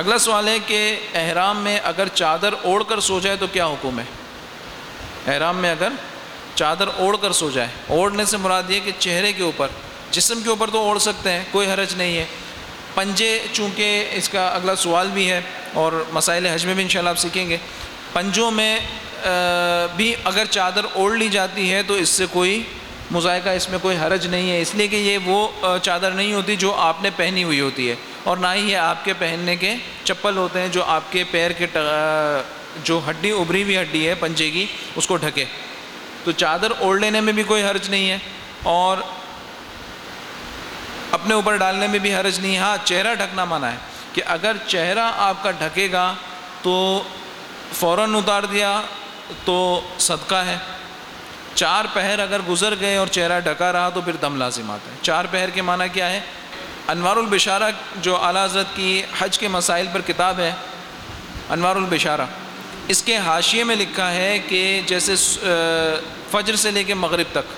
اگلا سوال ہے کہ احرام میں اگر چادر اوڑھ کر سو جائے تو کیا حکم ہے؟ احرام میں اگر چادر اوڑھ کر سو جائے، اوڑھنے سے مراد یہ کہ چہرے کے اوپر، جسم کے اوپر تو اوڑھ سکتے ہیں، کوئی حرج نہیں ہے۔ پنجے، چونکہ اس کا اگلا سوال بھی ہے اور مسائل حج میں بھی انشاءاللہ آپ سیکھیں گے۔ پنجوں میں بھی اگر چادر اوڑھ لی جاتی ہے تو اس سے کوئی مذائقہ اس میں کوئی حرج نہیں ہے، اس لیے کہ یہ وہ چادر نہیں ہوتی جو آپ نے پہنی ہوئی ہوتی ہے۔ اور نہ ہی یہ آپ کے پہننے کے چپل ہوتے ہیں جو آپ کے پیر کے جو ہڈی، ابری ہوئی ہڈی ہے پنجے کی، اس کو ڈھکے۔ تو چادر اوڑھ لینے میں بھی کوئی حرج نہیں ہے اور اپنے اوپر ڈالنے میں بھی حرج نہیں ہے۔ ہاں چہرہ ڈھکنا منع ہے کہ اگر چہرہ آپ کا ڈھکے گا تو فوراً اتار دیا تو صدقہ ہے۔ چار پہر اگر گزر گئے اور چہرہ ڈھکا رہا تو پھر دم لازم آتا ہے۔ چار پہر کے معنی کیا ہے؟ انوار البشارہ جو اعلیٰ حضرت کی حج کے مسائل پر کتاب ہے، انوار البشارہ، اس کے حاشیے میں لکھا ہے کہ جیسے فجر سے لے کے مغرب تک،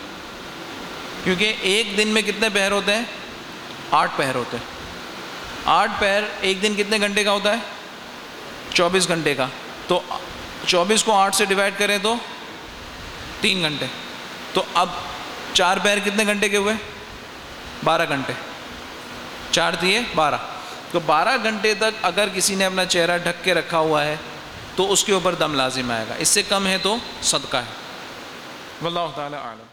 کیونکہ ایک دن میں کتنے پہر ہوتے ہیں؟ آٹھ پہر ہوتے ہیں۔ آٹھ پہر ایک دن کتنے گھنٹے کا ہوتا ہے؟ چوبیس گھنٹے کا۔ تو چوبیس کو آٹھ سے ڈیوائڈ کریں تو تین گھنٹے۔ تو اب چار پیر کتنے گھنٹے کے ہوئے؟ بارہ گھنٹے۔ چار دیے، بارہ۔ تو بارہ گھنٹے تک اگر کسی نے اپنا چہرہ ڈھک کے رکھا ہوا ہے، تو اس کے اوپر دم لازم آئے گا۔ اس سے کم ہے تو صدقہ ہے۔ واللہ تعالی عالم